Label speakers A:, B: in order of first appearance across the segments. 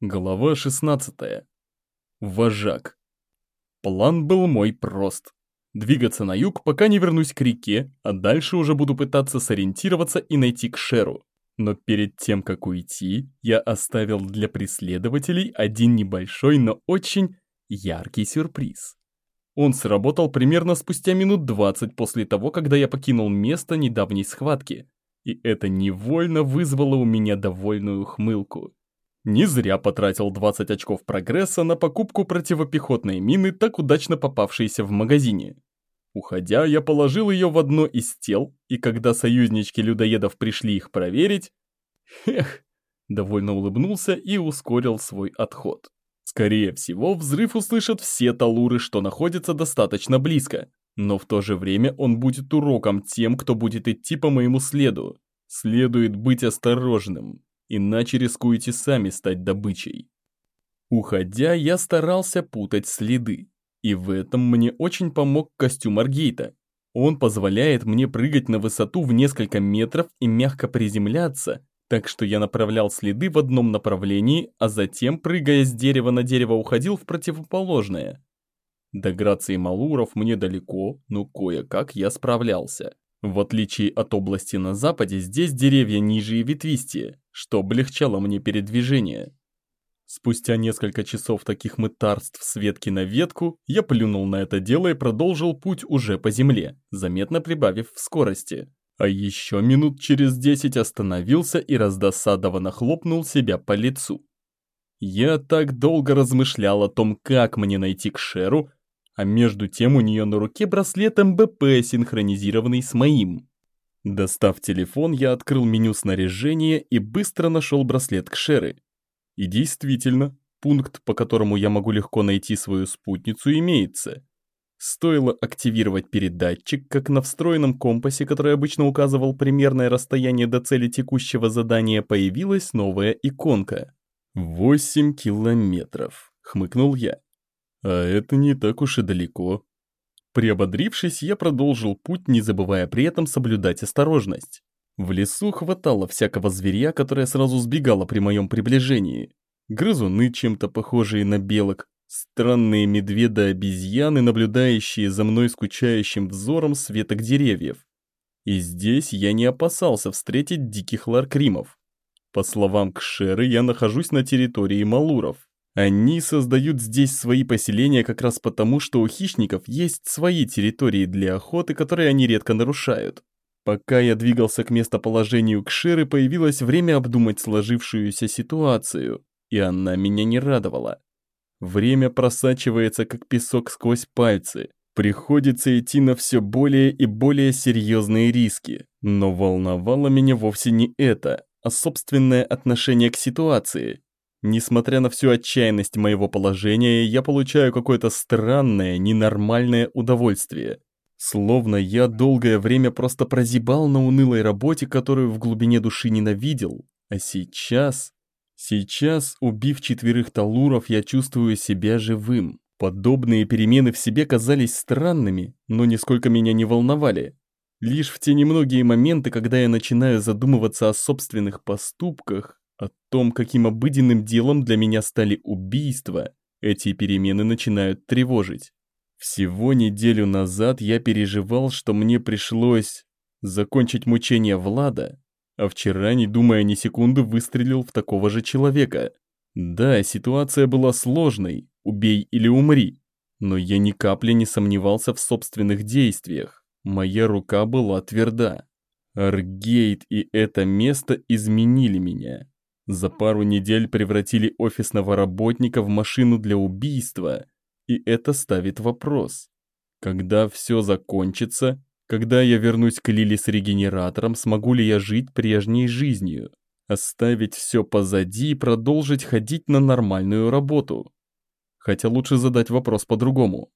A: Глава 16. Вожак. План был мой прост. Двигаться на юг, пока не вернусь к реке, а дальше уже буду пытаться сориентироваться и найти Кшеру. Но перед тем, как уйти, я оставил для преследователей один небольшой, но очень яркий сюрприз. Он сработал примерно спустя минут 20 после того, когда я покинул место недавней схватки. И это невольно вызвало у меня довольную хмылку. Не зря потратил 20 очков прогресса на покупку противопехотной мины, так удачно попавшейся в магазине. Уходя, я положил ее в одно из тел, и когда союзнички людоедов пришли их проверить... Эх, довольно улыбнулся и ускорил свой отход. Скорее всего, взрыв услышат все талуры, что находятся достаточно близко, но в то же время он будет уроком тем, кто будет идти по моему следу. Следует быть осторожным иначе рискуете сами стать добычей. Уходя, я старался путать следы, и в этом мне очень помог костюм Аргейта. Он позволяет мне прыгать на высоту в несколько метров и мягко приземляться, так что я направлял следы в одном направлении, а затем, прыгая с дерева на дерево, уходил в противоположное. До Грации Малуров мне далеко, но кое-как я справлялся. В отличие от области на западе, здесь деревья ниже и ветвистее, что облегчало мне передвижение. Спустя несколько часов таких мытарств с ветки на ветку, я плюнул на это дело и продолжил путь уже по земле, заметно прибавив в скорости. А еще минут через десять остановился и раздосадованно хлопнул себя по лицу. Я так долго размышлял о том, как мне найти Кшеру, а между тем у нее на руке браслет МБП, синхронизированный с моим. Достав телефон, я открыл меню снаряжения и быстро нашел браслет Кшеры. И действительно, пункт, по которому я могу легко найти свою спутницу, имеется. Стоило активировать передатчик, как на встроенном компасе, который обычно указывал примерное расстояние до цели текущего задания, появилась новая иконка. «Восемь километров», — хмыкнул я. А это не так уж и далеко. Приободрившись, я продолжил путь, не забывая при этом соблюдать осторожность. В лесу хватало всякого зверя, которое сразу сбегало при моем приближении. Грызуны, чем-то похожие на белок, странные медведы-обезьяны, наблюдающие за мной скучающим взором с веток деревьев. И здесь я не опасался встретить диких ларкримов. По словам Кшеры, я нахожусь на территории Малуров. Они создают здесь свои поселения как раз потому, что у хищников есть свои территории для охоты, которые они редко нарушают. Пока я двигался к местоположению Кширы, появилось время обдумать сложившуюся ситуацию, и она меня не радовала. Время просачивается, как песок сквозь пальцы. Приходится идти на все более и более серьезные риски. Но волновало меня вовсе не это, а собственное отношение к ситуации. Несмотря на всю отчаянность моего положения, я получаю какое-то странное, ненормальное удовольствие. Словно я долгое время просто прозябал на унылой работе, которую в глубине души ненавидел. А сейчас... Сейчас, убив четверых талуров, я чувствую себя живым. Подобные перемены в себе казались странными, но нисколько меня не волновали. Лишь в те немногие моменты, когда я начинаю задумываться о собственных поступках, о том, каким обыденным делом для меня стали убийства, эти перемены начинают тревожить. Всего неделю назад я переживал, что мне пришлось закончить мучение Влада, а вчера, не думая ни секунды, выстрелил в такого же человека. Да, ситуация была сложной, убей или умри, но я ни капли не сомневался в собственных действиях. Моя рука была тверда. Аргейт и это место изменили меня. За пару недель превратили офисного работника в машину для убийства, и это ставит вопрос. Когда все закончится, когда я вернусь к Лили с регенератором, смогу ли я жить прежней жизнью? Оставить все позади и продолжить ходить на нормальную работу? Хотя лучше задать вопрос по-другому.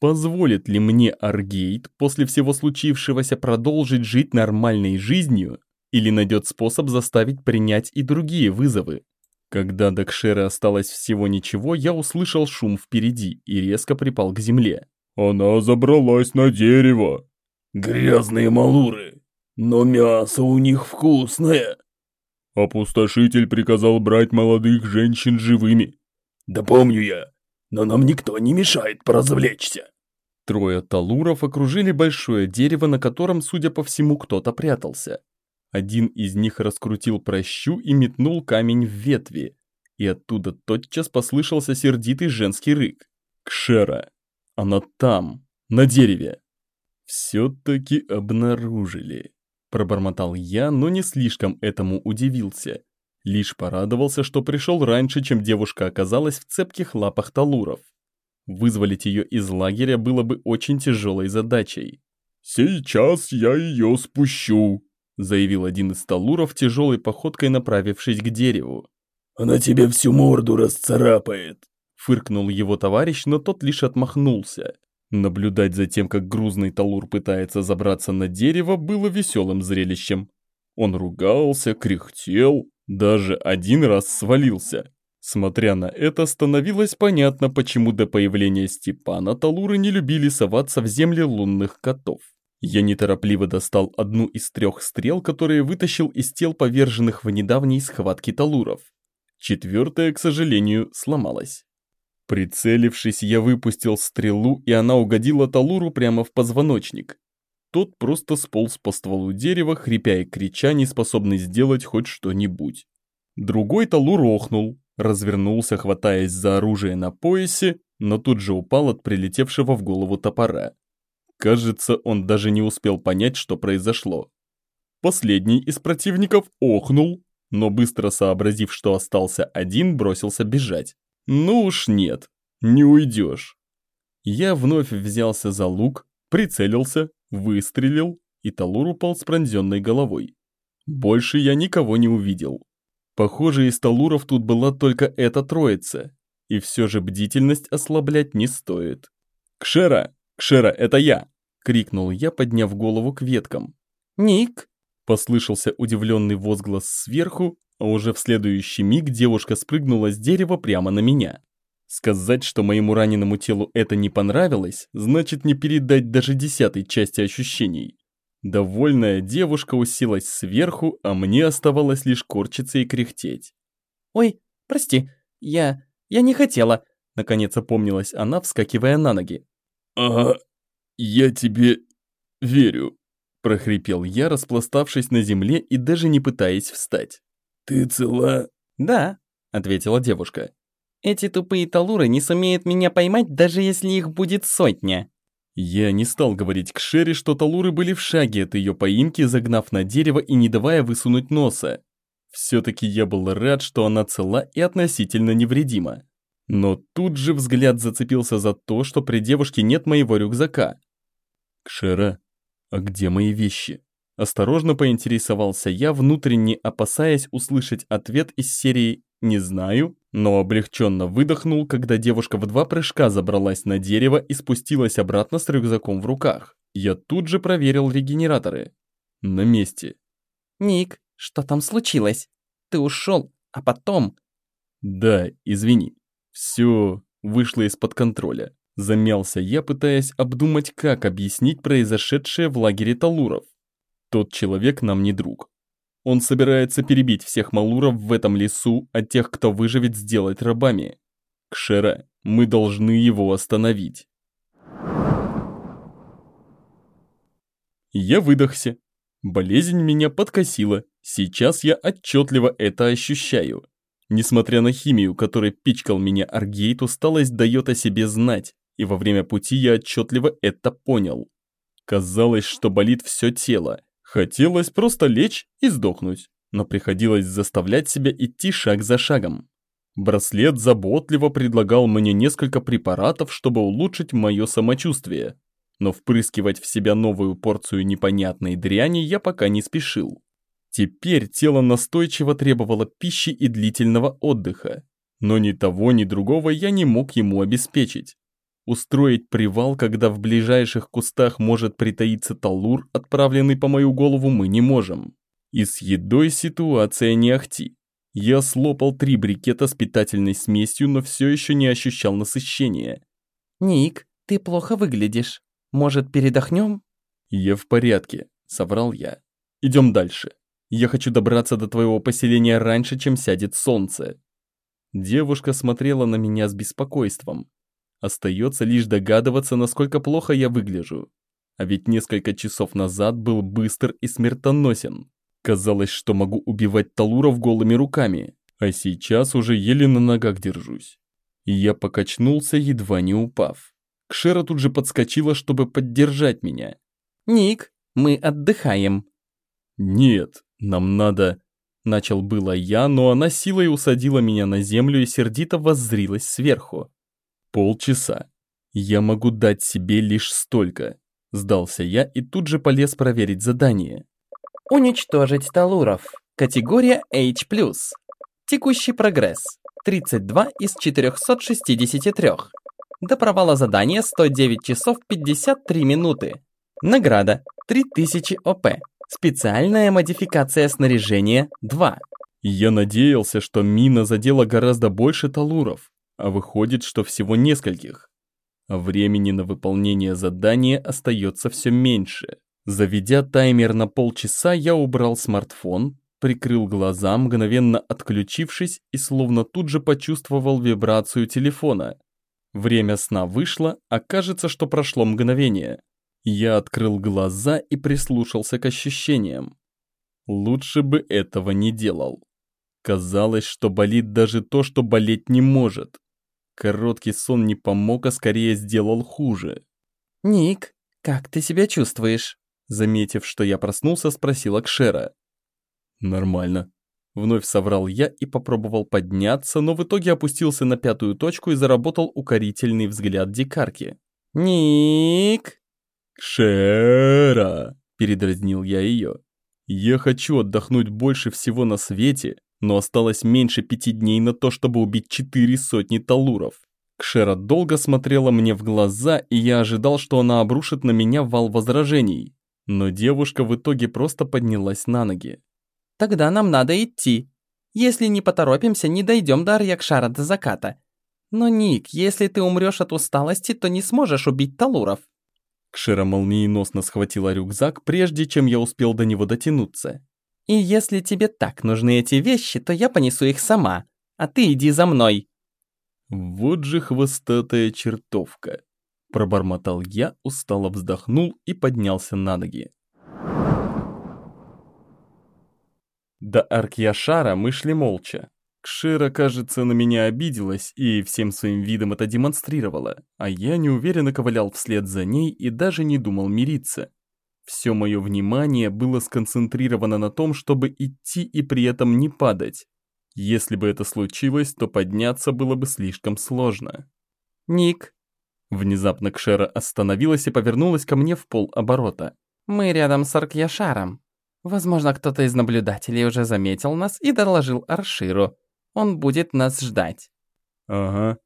A: Позволит ли мне Аргейт после всего случившегося продолжить жить нормальной жизнью или найдет способ заставить принять и другие вызовы. Когда до Кшеры осталось всего ничего, я услышал шум впереди и резко припал к земле.
B: «Она забралась на дерево!»
C: «Грязные малуры, но мясо у них вкусное!»
B: Опустошитель приказал брать молодых женщин живыми.
C: Да помню я, но нам никто не мешает поразвлечься.
A: Трое талуров окружили большое дерево, на котором, судя по всему, кто-то прятался. Один из них раскрутил прощу и метнул камень в ветви, и оттуда тотчас послышался сердитый женский рык. «Кшера! Она там, на дереве!» «Все-таки обнаружили», – пробормотал я, но не слишком этому удивился. Лишь порадовался, что пришел раньше, чем девушка оказалась в цепких лапах талуров. Вызволить ее из лагеря было бы очень тяжелой задачей.
B: «Сейчас я ее спущу», –
A: заявил один из талуров, тяжелой походкой направившись к дереву.
C: «Она тебе всю морду расцарапает», –
A: фыркнул его товарищ, но тот лишь отмахнулся. Наблюдать за тем, как грузный талур пытается забраться на дерево, было веселым зрелищем. Он ругался, кряхтел, даже один раз свалился. Смотря на это, становилось понятно, почему до появления Степана талуры не любили соваться в земли лунных котов. Я неторопливо достал одну из трех стрел, которые вытащил из тел поверженных в недавней схватке талуров. Четвертая, к сожалению, сломалась. Прицелившись, я выпустил стрелу, и она угодила Талуру прямо в позвоночник. Тот просто сполз по стволу дерева, хрипя и крича, не способный сделать хоть что-нибудь. Другой Талур охнул, развернулся, хватаясь за оружие на поясе, но тут же упал от прилетевшего в голову топора. Кажется, он даже не успел понять, что произошло. Последний из противников охнул, но быстро сообразив, что остался один, бросился бежать. Ну уж нет, не уйдешь. Я вновь взялся за лук, прицелился, выстрелил, и Талур упал с пронзенной головой. Больше я никого не увидел. Похоже, из Талуров тут была только эта троица. И все же бдительность ослаблять не стоит. «Кшера! Кшера, это я!» — крикнул я, подняв голову к веткам.
D: «Ник!»
A: — послышался удивленный возглас сверху, а уже в следующий миг девушка спрыгнула с дерева прямо на меня. Сказать, что моему раненому телу это не понравилось, значит не передать даже десятой части ощущений. Довольная девушка уселась сверху, а мне оставалось лишь корчиться и кряхтеть.
D: «Ой, прости, я... я не хотела», —
A: наконец опомнилась она, вскакивая на ноги.
B: «Ага, я тебе верю», —
A: прохрипел я, распластавшись на земле и даже не пытаясь встать.
C: «Ты цела?»
D: «Да», — ответила девушка. «Эти тупые талуры не сумеют меня поймать, даже если их будет сотня».
A: Я не стал говорить к Шерри, что талуры были в шаге от ее поимки, загнав на дерево и не давая высунуть носа. Все-таки я был рад, что она цела и относительно невредима. Но тут же взгляд зацепился за то, что при девушке нет моего рюкзака. «Кшера, а где мои вещи?» Осторожно поинтересовался я, внутренне опасаясь услышать ответ из серии «Не знаю», но облегченно выдохнул, когда девушка в два прыжка забралась на дерево и спустилась обратно с рюкзаком в руках. Я тут же проверил регенераторы. На месте.
D: «Ник, что там случилось? Ты ушел, а потом...»
A: «Да, извини. Все вышло из-под контроля». Замялся я, пытаясь обдумать, как объяснить произошедшее в лагере Талуров. Тот человек нам не друг. Он собирается перебить всех малуров в этом лесу, а тех, кто выживет, сделать рабами. Кшера, мы должны его остановить. Я выдохся. Болезнь меня подкосила. Сейчас я отчетливо это ощущаю. Несмотря на химию, которой пичкал меня Аргейт, усталость дает о себе знать, и во время пути я отчетливо это понял. Казалось, что болит все тело, Хотелось просто лечь и сдохнуть, но приходилось заставлять себя идти шаг за шагом. Браслет заботливо предлагал мне несколько препаратов, чтобы улучшить мое самочувствие, но впрыскивать в себя новую порцию непонятной дряни я пока не спешил. Теперь тело настойчиво требовало пищи и длительного отдыха, но ни того, ни другого я не мог ему обеспечить. Устроить привал, когда в ближайших кустах может притаиться талур, отправленный по мою голову, мы не можем. И с едой ситуация не ахти. Я слопал три брикета с питательной смесью, но все еще не ощущал насыщения.
D: «Ник, ты плохо выглядишь. Может, передохнем?»
A: «Я в порядке», — соврал я. «Идем дальше». Я хочу добраться до твоего поселения раньше, чем сядет солнце». Девушка смотрела на меня с беспокойством. Остается лишь догадываться, насколько плохо я выгляжу. А ведь несколько часов назад был быстр и смертоносен. Казалось, что могу убивать талуров голыми руками, а сейчас уже еле на ногах держусь. И я покачнулся, едва не упав. Кшера тут же подскочила, чтобы поддержать меня.
D: «Ник, мы отдыхаем».
A: «Нет, нам надо...» Начал было я, но она силой усадила меня на землю и сердито воззрилась сверху. «Полчаса. Я могу дать себе лишь столько. Сдался я и тут же полез проверить задание.
D: Уничтожить Талуров. Категория H+. Текущий прогресс. 32 из 463. До провала задания 109 часов 53 минуты. Награда 3000 ОП. Специальная модификация снаряжения 2.
A: Я надеялся, что мина задела гораздо больше талуров, а выходит, что всего нескольких. Времени на выполнение задания остается все меньше. Заведя таймер на полчаса, я убрал смартфон, прикрыл глаза, мгновенно отключившись и словно тут же почувствовал вибрацию телефона. Время сна вышло, а кажется, что прошло мгновение. Я открыл глаза и прислушался к ощущениям. Лучше бы этого не делал. Казалось, что болит даже то, что болеть не может. Короткий сон не помог, а скорее сделал хуже.
D: «Ник, как ты себя чувствуешь?»
A: Заметив, что я проснулся, спросила Кшера. «Нормально». Вновь соврал я и попробовал подняться, но в итоге опустился на пятую точку и заработал укорительный взгляд дикарки.
D: «Ник!»
A: «Кшера!» – передразнил я ее. «Я хочу отдохнуть больше всего на свете, но осталось меньше пяти дней на то, чтобы убить четыре сотни талуров. Кшера долго смотрела мне в глаза, и я ожидал, что она обрушит на меня вал возражений. Но девушка в итоге просто поднялась на ноги.
D: «Тогда нам надо идти. Если не поторопимся, не дойдем до Арьякшара до заката. Но, Ник, если ты умрешь от усталости, то не сможешь убить талуров».
A: Кшера молниеносно схватила рюкзак, прежде чем я успел до него дотянуться.
D: И если тебе так нужны эти вещи, то я понесу их сама, а ты иди за мной».
A: «Вот же хвостатая чертовка!» Пробормотал я, устало вздохнул и поднялся на ноги. До Аркьяшара мы шли молча. Кшира, кажется, на меня обиделась и всем своим видом это демонстрировала, а я неуверенно ковылял вслед за ней и даже не думал мириться. Все мое внимание было сконцентрировано на том, чтобы идти и при этом не падать. Если бы это случилось, то подняться было бы слишком сложно.
D: «Ник!»
A: Внезапно Кшера остановилась и повернулась ко мне в полоборота.
D: «Мы рядом с Аркьяшаром. Возможно, кто-то из наблюдателей уже заметил нас и доложил Арширу. Он будет нас ждать».
A: «Ага».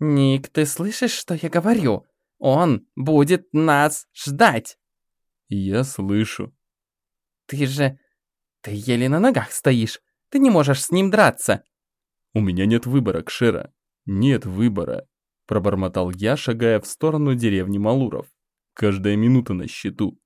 D: «Ник, ты слышишь, что я говорю? Он будет нас ждать!»
A: Я слышу.
D: Ты же... Ты еле на ногах стоишь. Ты не можешь с ним драться.
A: У меня нет выбора, Кшера. Нет выбора. Пробормотал я, шагая в сторону деревни Малуров. Каждая минута на счету.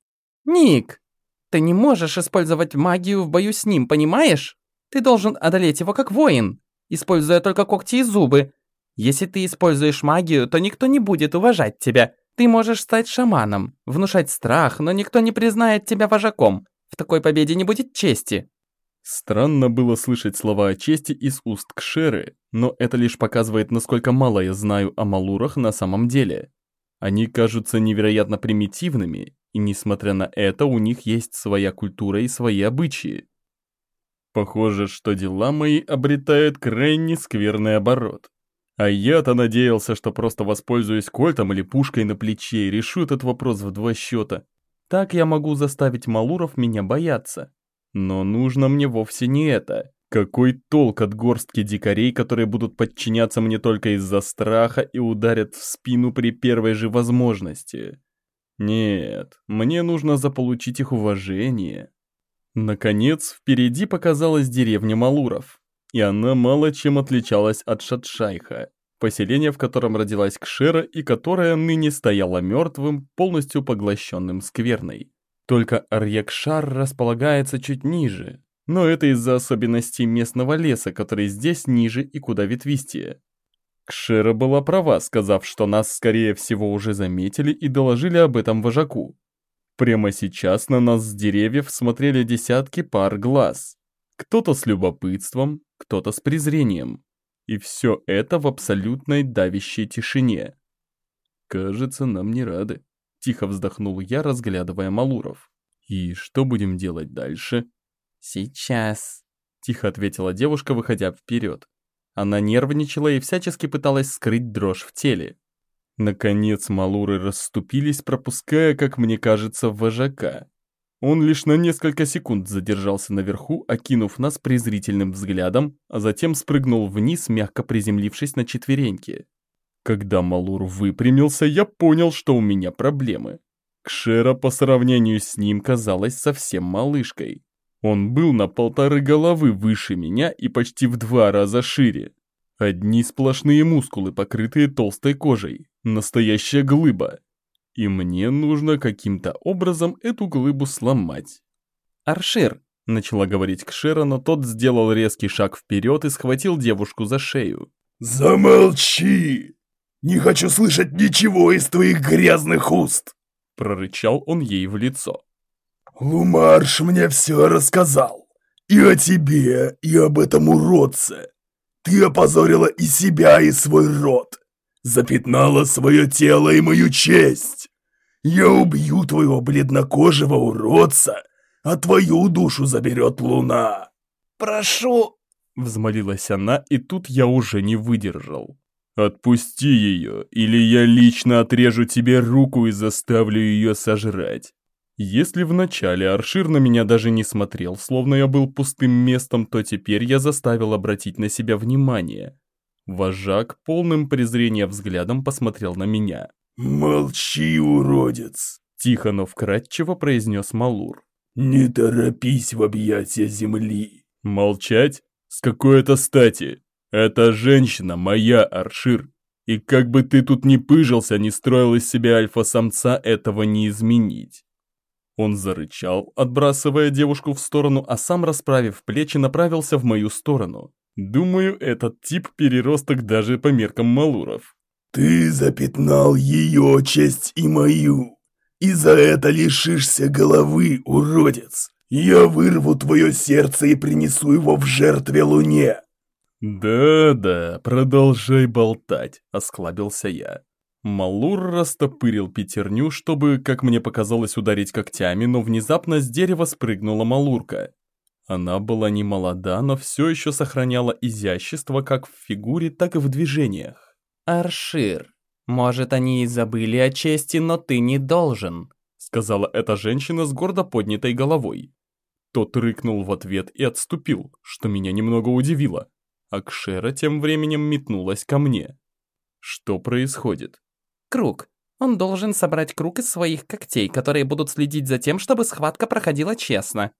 D: Ник, ты не можешь использовать магию в бою с ним, понимаешь? Ты должен одолеть его как воин, используя только когти и зубы. Если ты используешь магию, то никто не будет уважать тебя. Ты можешь стать шаманом, внушать страх, но никто не признает тебя вожаком. В такой победе не будет чести».
A: Странно было слышать слова о чести из уст Кшеры, но это лишь показывает, насколько мало я знаю о Малурах на самом деле. Они кажутся невероятно примитивными, и несмотря на это, у них есть своя культура и свои обычаи. Похоже, что дела мои обретают крайне скверный оборот. А я-то надеялся, что просто воспользуюсь кольтом или пушкой на плече и решу этот вопрос в два счета. Так я могу заставить Малуров меня бояться. Но нужно мне вовсе не это. Какой толк от горстки дикарей, которые будут подчиняться мне только из-за страха и ударят в спину при первой же возможности? Нет, мне нужно заполучить их уважение. Наконец, впереди показалась деревня Малуров и она мало чем отличалась от Шатшайха, поселение, в котором родилась Кшера и которое ныне стояло мертвым, полностью поглощенным скверной. Только Арьякшар располагается чуть ниже, Но это из-за особенностей местного леса, который здесь ниже и куда ветвистее. Кшера была права, сказав, что нас, скорее всего, уже заметили и доложили об этом вожаку. Прямо сейчас на нас с деревьев смотрели десятки пар глаз. Кто-то с любопытством, кто-то с презрением. И все это в абсолютной давящей тишине. «Кажется, нам не рады», — тихо вздохнул я, разглядывая Малуров. «И что будем делать дальше?»
D: «Сейчас», — тихо ответила девушка, выходя вперед. Она нервничала и всячески пыталась скрыть дрожь в теле.
A: Наконец малуры расступились, пропуская, как мне кажется, вожака. Он лишь на несколько секунд задержался наверху, окинув нас презрительным взглядом, а затем спрыгнул вниз, мягко приземлившись на четвереньки. Когда Малур выпрямился, я понял, что у меня проблемы. Кшера по сравнению с ним казалась совсем малышкой. Он был на полторы головы выше меня и почти в два раза шире. Одни сплошные мускулы, покрытые толстой кожей. Настоящая глыба. И мне нужно каким-то образом эту глыбу сломать.
D: «Аршир», — начала говорить Кшера, но тот сделал резкий шаг вперед и схватил девушку за шею.
C: «Замолчи! Не хочу слышать ничего из твоих грязных уст!»
A: Прорычал он ей в лицо.
C: «Лумарш мне все рассказал. И о тебе, и об этом уродце. Ты опозорила и себя, и свой род. Запятнала свое тело и мою честь. Я убью твоего бледнокожего уродца, а твою душу заберет луна».
D: «Прошу!»
A: Взмолилась она, и тут я уже не выдержал. «Отпусти ее, или я лично отрежу тебе руку и заставлю ее сожрать. Если вначале Аршир на меня даже не смотрел, словно я был пустым местом, то теперь я заставил обратить на себя внимание. Вожак полным презрения взглядом посмотрел на меня.
C: «Молчи, уродец!»
A: Тихо, но вкратчиво произнес Малур.
C: «Не торопись в объятия земли!»
A: «Молчать? С какой это стати? Эта женщина моя, Аршир. И как бы ты тут ни пыжился, не строил из себя альфа-самца, этого не изменить. Он зарычал, отбрасывая девушку в сторону, а сам, расправив плечи, направился в мою сторону. Думаю, этот тип переросток даже по меркам Малуров.
C: «Ты запятнал ее честь и мою, и за это лишишься головы, уродец. Я вырву твое сердце и принесу его в жертве луне».
A: «Да-да, продолжай болтать», — осклабился я. Малур растопырил пятерню, чтобы, как мне показалось, ударить когтями, но внезапно с дерева спрыгнула Малурка. Она была не молода, но все еще сохраняла изящество как в фигуре, так и в движениях.
D: «Аршир, может, они и забыли о чести, но ты не должен»,
A: сказала эта женщина с гордо поднятой головой. Тот рыкнул в ответ и отступил, что меня немного удивило. А Кшера тем временем метнулась ко мне. Что происходит?
D: Круг. Он должен собрать круг из своих когтей, которые будут следить за тем, чтобы схватка проходила честно.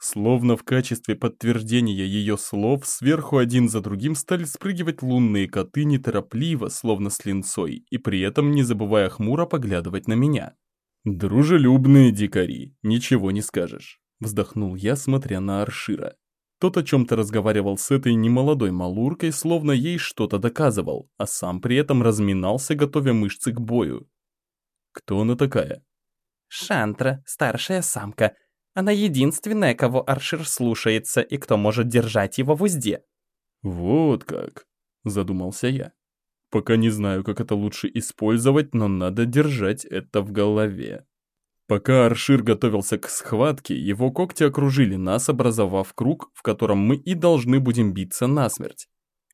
A: Словно в качестве подтверждения ее слов, сверху один за другим стали спрыгивать лунные коты неторопливо, словно с линцой, и при этом не забывая хмуро поглядывать на меня. «Дружелюбные дикари, ничего не скажешь», — вздохнул я, смотря на Аршира. Тот о чем-то разговаривал с этой немолодой малуркой, словно ей что-то доказывал, а сам при этом разминался, готовя мышцы к бою. Кто она такая?
D: Шантра, старшая самка. Она единственная, кого Аршир слушается и кто может держать его в узде.
A: Вот как, задумался я. Пока не знаю, как это лучше использовать, но надо держать это в голове. Пока Аршир готовился к схватке, его когти окружили нас, образовав круг, в котором мы и должны будем биться насмерть.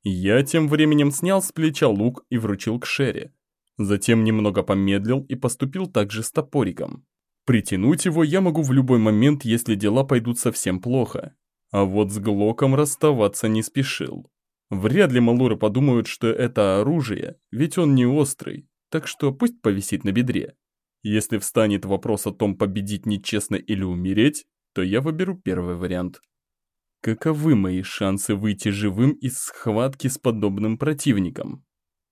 A: Я тем временем снял с плеча лук и вручил к Шере. Затем немного помедлил и поступил также с топориком. Притянуть его я могу в любой момент, если дела пойдут совсем плохо. А вот с Глоком расставаться не спешил. Вряд ли Малуры подумают, что это оружие, ведь он не острый, так что пусть повисит на бедре. Если встанет вопрос о том, победить нечестно или умереть, то я выберу первый вариант. Каковы мои шансы выйти живым из схватки с подобным противником?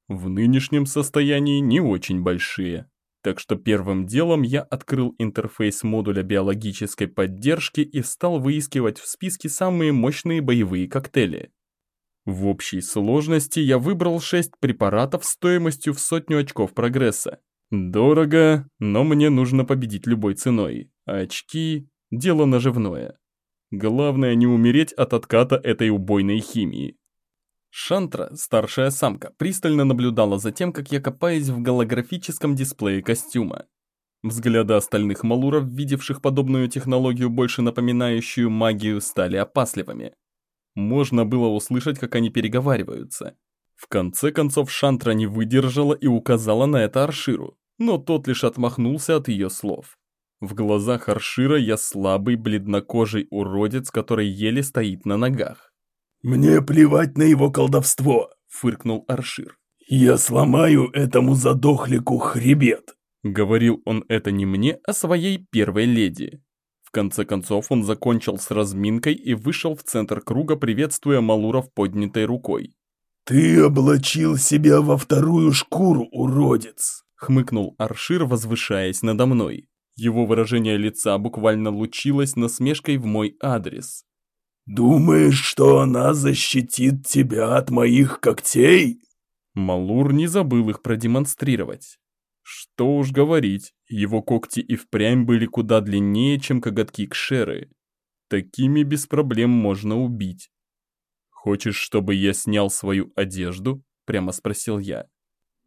A: В нынешнем состоянии не очень большие. Так что первым делом я открыл интерфейс модуля биологической поддержки и стал выискивать в списке самые мощные боевые коктейли. В общей сложности я выбрал 6 препаратов стоимостью в сотню очков прогресса. Дорого, но мне нужно победить любой ценой. А очки – дело наживное. Главное не умереть от отката этой убойной химии. Шантра, старшая самка, пристально наблюдала за тем, как я копаюсь в голографическом дисплее костюма. Взгляды остальных малуров, видевших подобную технологию, больше напоминающую магию, стали опасливыми. Можно было услышать, как они переговариваются. В конце концов Шантра не выдержала и указала на это Арширу, но тот лишь отмахнулся от ее слов. В глазах Аршира я слабый, бледнокожий уродец, который еле стоит на ногах.
C: «Мне плевать на его колдовство», — фыркнул Аршир. «Я сломаю этому задохлику хребет».
A: Говорил он это не мне, а своей первой леди. В конце концов он закончил с разминкой и вышел в центр круга, приветствуя Малуров поднятой рукой.
C: «Ты облачил себя во вторую шкуру, уродец!»
A: — хмыкнул Аршир, возвышаясь надо мной. Его выражение лица буквально лучилось насмешкой в мой адрес.
C: «Думаешь, что она защитит тебя от моих когтей?»
A: Малур не забыл их продемонстрировать. Что уж говорить, его когти и впрямь были куда длиннее, чем коготки Кшеры. Такими без проблем можно убить. «Хочешь, чтобы я снял свою одежду?» – прямо спросил я.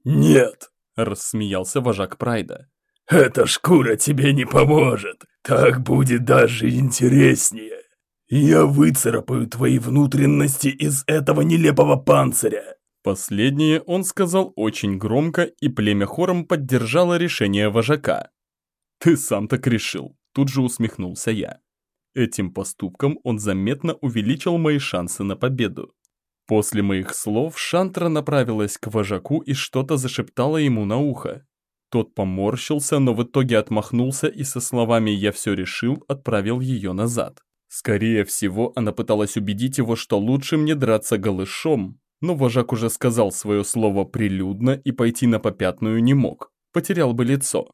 C: «Нет», –
A: рассмеялся вожак Прайда.
C: «Эта шкура тебе не поможет. Так будет даже интереснее». «Я выцарапаю твои внутренности из этого нелепого панциря!»
A: Последнее он сказал очень громко, и племя хором поддержало решение вожака. «Ты сам так решил», – тут же усмехнулся я. Этим поступком он заметно увеличил мои шансы на победу. После моих слов Шантра направилась к вожаку и что-то зашептала ему на ухо. Тот поморщился, но в итоге отмахнулся и со словами «я все решил» отправил ее назад. Скорее всего, она пыталась убедить его, что лучше мне драться голышом, но вожак уже сказал свое слово прилюдно и пойти на попятную не мог, потерял бы лицо.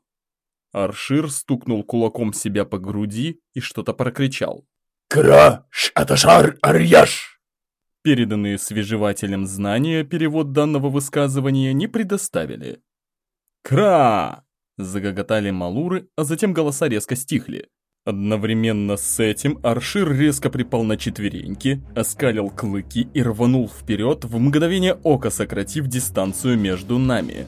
A: Аршир стукнул кулаком себя по груди и что-то прокричал.
C: «Кра! Шаташар Арьяш!»
A: Переданные свежевателем знания перевод данного высказывания не предоставили. «Кра!» – загоготали малуры, а затем голоса резко стихли. Одновременно с этим Аршир резко припал на четвереньки, оскалил клыки и рванул вперед, в мгновение ока сократив дистанцию между нами.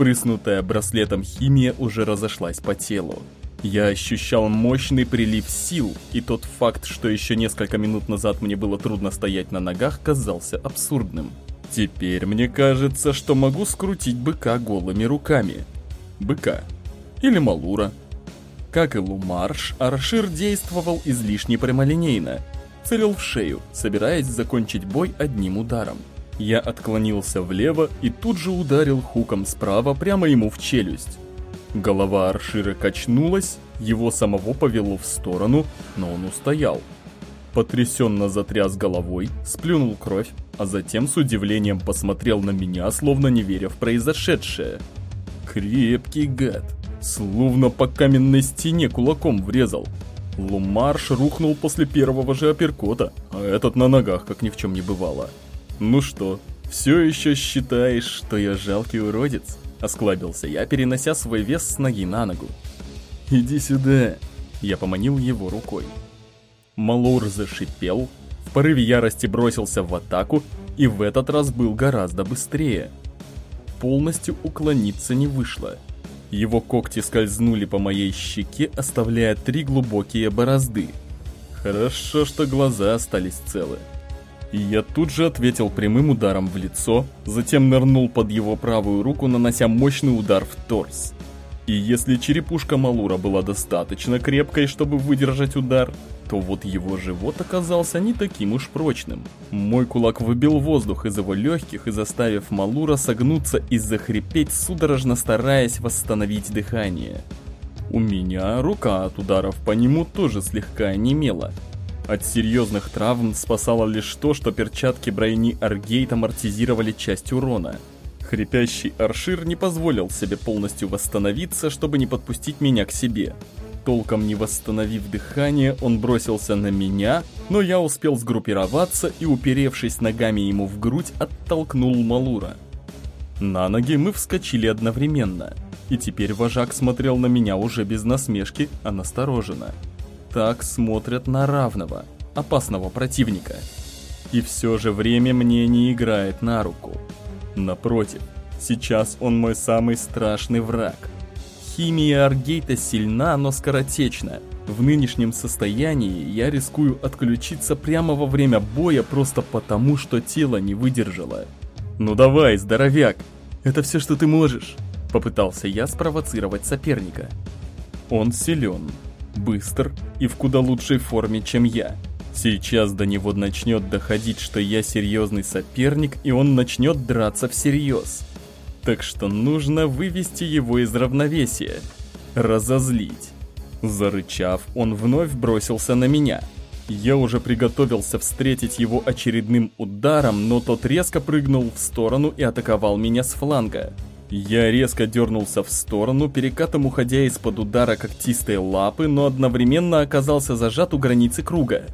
A: Впрыснутая браслетом химия уже разошлась по телу. Я ощущал мощный прилив сил, и тот факт, что еще несколько минут назад мне было трудно стоять на ногах, казался абсурдным. Теперь мне кажется, что могу скрутить быка голыми руками. Быка. Или Малура. Как и Лумарш, Аршир действовал излишне прямолинейно. Целил в шею, собираясь закончить бой одним ударом. Я отклонился влево и тут же ударил хуком справа прямо ему в челюсть. Голова Аршира качнулась, его самого повело в сторону, но он устоял. Потрясенно затряс головой, сплюнул кровь, а затем с удивлением посмотрел на меня, словно не веря в произошедшее. Крепкий гад. Словно по каменной стене кулаком врезал. Лумарш рухнул после первого же апперкота, а этот на ногах, как ни в чем не бывало. «Ну что, все еще считаешь, что я жалкий уродец?» Осклабился я, перенося свой вес с ноги на ногу. «Иди сюда!» Я поманил его рукой. Малур зашипел, в порыве ярости бросился в атаку и в этот раз был гораздо быстрее. Полностью уклониться не вышло – его когти скользнули по моей щеке, оставляя три глубокие борозды. Хорошо, что глаза остались целы. И я тут же ответил прямым ударом в лицо, затем нырнул под его правую руку, нанося мощный удар в торс. И если черепушка Малура была достаточно крепкой, чтобы выдержать удар, то вот его живот оказался не таким уж прочным. Мой кулак выбил воздух из его легких и заставив Малура согнуться и захрипеть, судорожно стараясь восстановить дыхание. У меня рука от ударов по нему тоже слегка онемела. От серьезных травм спасало лишь то, что перчатки брони Аргейт амортизировали часть урона. Хрипящий Аршир не позволил себе полностью восстановиться, чтобы не подпустить меня к себе. Толком не восстановив дыхание, он бросился на меня, но я успел сгруппироваться и, уперевшись ногами ему в грудь, оттолкнул Малура. На ноги мы вскочили одновременно, и теперь вожак смотрел на меня уже без насмешки, а настороженно. Так смотрят на равного, опасного противника. И все же время мне не играет на руку. Напротив, сейчас он мой самый страшный враг. Химия Аргейта сильна, но скоротечна. В нынешнем состоянии я рискую отключиться прямо во время боя просто потому, что тело не выдержало. «Ну давай, здоровяк! Это все, что ты можешь!» Попытался я спровоцировать соперника. Он силен, быстр и в куда лучшей форме, чем я. Сейчас до него начнет доходить, что я серьезный соперник, и он начнет драться всерьез. Так что нужно вывести его из равновесия, разозлить. Зарычав, он вновь бросился на меня. Я уже приготовился встретить его очередным ударом, но тот резко прыгнул в сторону и атаковал меня с фланга. Я резко дернулся в сторону, перекатом уходя из-под удара когтистой лапы, но одновременно оказался зажат у границы круга.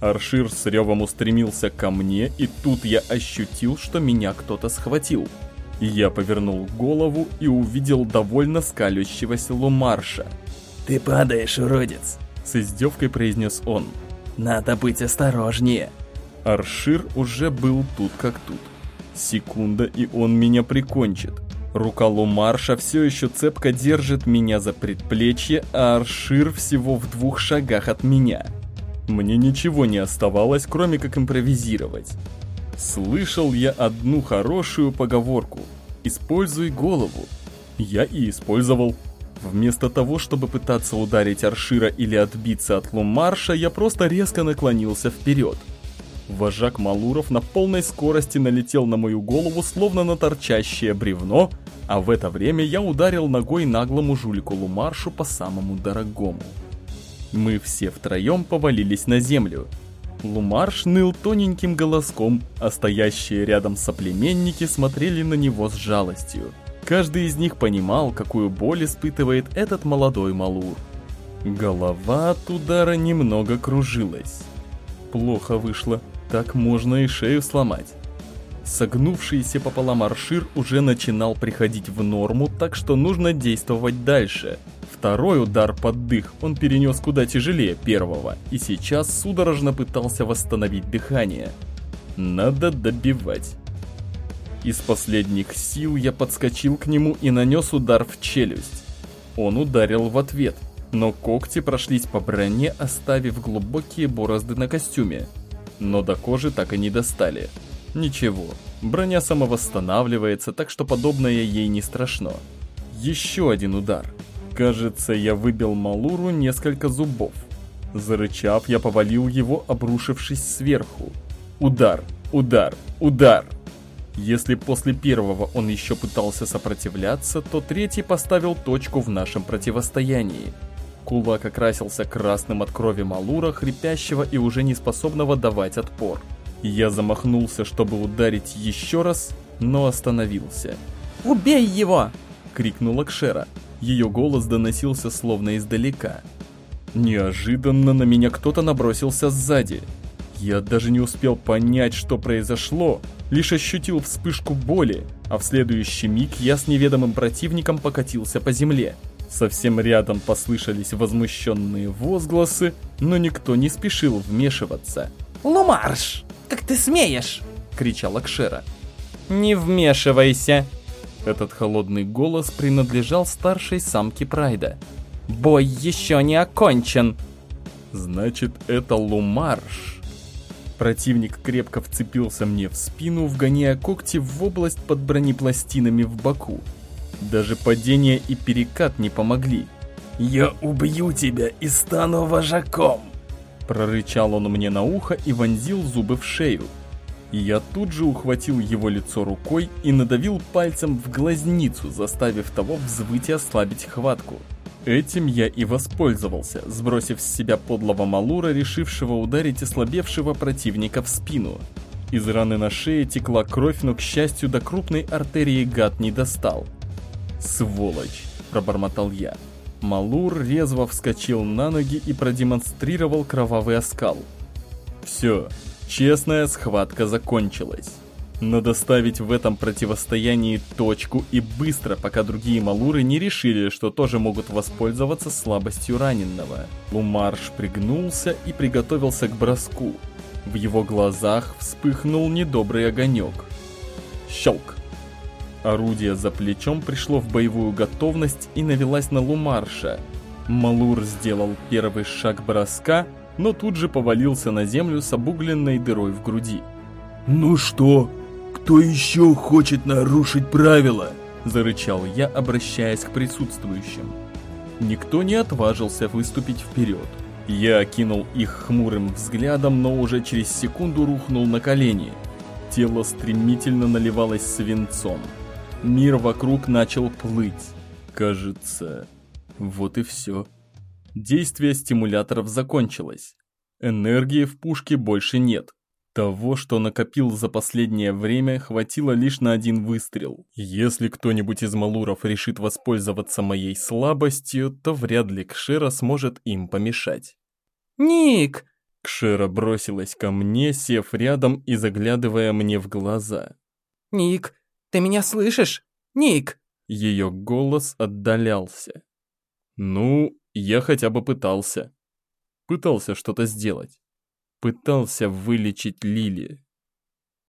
A: Аршир с ревом устремился ко мне, и тут я ощутил, что меня кто-то схватил. Я повернул голову и увидел довольно скалящегося Лумарша.
D: «Ты падаешь, уродец!»
A: С издевкой произнес он.
D: «Надо быть осторожнее!»
A: Аршир уже был тут как тут. Секунда, и он меня прикончит. Рука Лумарша все еще цепко держит меня за предплечье, а Аршир всего в двух шагах от меня. Мне ничего не оставалось, кроме как импровизировать. Слышал я одну хорошую поговорку «Используй голову». Я и использовал. Вместо того, чтобы пытаться ударить Аршира или отбиться от Лумарша, я просто резко наклонился вперед. Вожак Малуров на полной скорости налетел на мою голову, словно на торчащее бревно, а в это время я ударил ногой наглому жулику Лумаршу по самому дорогому. Мы все втроем повалились на землю. Лумарш ныл тоненьким голоском, а стоящие рядом соплеменники смотрели на него с жалостью. Каждый из них понимал, какую боль испытывает этот молодой Малур. Голова от удара немного кружилась. Плохо вышло, так можно и шею сломать. Согнувшийся пополам аршир уже начинал приходить в норму, так что нужно действовать дальше – Второй удар под дых он перенес куда тяжелее первого, и сейчас судорожно пытался восстановить дыхание. Надо добивать. Из последних сил я подскочил к нему и нанес удар в челюсть. Он ударил в ответ, но когти прошлись по броне, оставив глубокие борозды на костюме. Но до кожи так и не достали. Ничего, броня самовосстанавливается, так что подобное ей не страшно. Еще один удар. Кажется, я выбил Малуру несколько зубов. Зарычав, я повалил его, обрушившись сверху. Удар, удар, удар. Если после первого он еще пытался сопротивляться, то третий поставил точку в нашем противостоянии. Кулак окрасился красным от крови Малура, хрипящего и уже не способного давать отпор. Я замахнулся, чтобы ударить еще раз, но остановился.
D: «Убей его!»
A: — крикнула Кшера. Ее голос доносился словно издалека. Неожиданно на меня кто-то набросился сзади. Я даже не успел понять, что произошло, лишь ощутил вспышку боли, а в следующий миг я с неведомым противником покатился по земле. Совсем рядом послышались возмущенные возгласы, но никто не спешил вмешиваться.
D: «Лумарш, как ты смеешь?» — кричала Кшера.
E: «Не вмешивайся!»
A: Этот холодный голос принадлежал старшей самке Прайда.
E: «Бой еще не окончен!»
A: «Значит, это Лумарш!» Противник крепко вцепился мне в спину, вгоняя когти в область под бронепластинами в боку. Даже падение и перекат не помогли.
C: «Я убью тебя и стану вожаком!»
A: Прорычал он мне на ухо и вонзил зубы в шею. Я тут же ухватил его лицо рукой и надавил пальцем в глазницу, заставив того взвыть и ослабить хватку. Этим я и воспользовался, сбросив с себя подлого Малура, решившего ударить ослабевшего противника в спину. Из раны на шее текла кровь, но, к счастью, до крупной артерии гад не достал. «Сволочь!» – пробормотал я. Малур резво вскочил на ноги и продемонстрировал кровавый оскал. Все, честная схватка закончилась. Надо ставить в этом противостоянии точку и быстро, пока другие малуры не решили, что тоже могут воспользоваться слабостью раненного. Лумарш пригнулся и приготовился к броску. В его глазах вспыхнул недобрый огонек. Щелк. Орудие за плечом пришло в боевую готовность и навелась на Лумарша. Малур сделал первый шаг броска, но тут же повалился на землю с обугленной дырой в груди.
C: «Ну что, кто еще хочет нарушить правила?»
A: Зарычал я, обращаясь к присутствующим. Никто не отважился выступить вперед. Я окинул их хмурым взглядом, но уже через секунду рухнул на колени. Тело стремительно наливалось свинцом. Мир вокруг начал плыть. Кажется, вот и все. Действие стимуляторов закончилось. Энергии в пушке больше нет. Того, что накопил за последнее время, хватило лишь на один выстрел. Если кто-нибудь из малуров решит воспользоваться моей слабостью, то вряд ли Кшера сможет им помешать.
E: «Ник!»
A: Кшера бросилась ко мне, сев рядом и заглядывая мне в глаза.
E: «Ник, ты меня слышишь? Ник!»
A: Ее голос отдалялся. Ну, я хотя бы пытался. Пытался что-то сделать. Пытался вылечить Лили.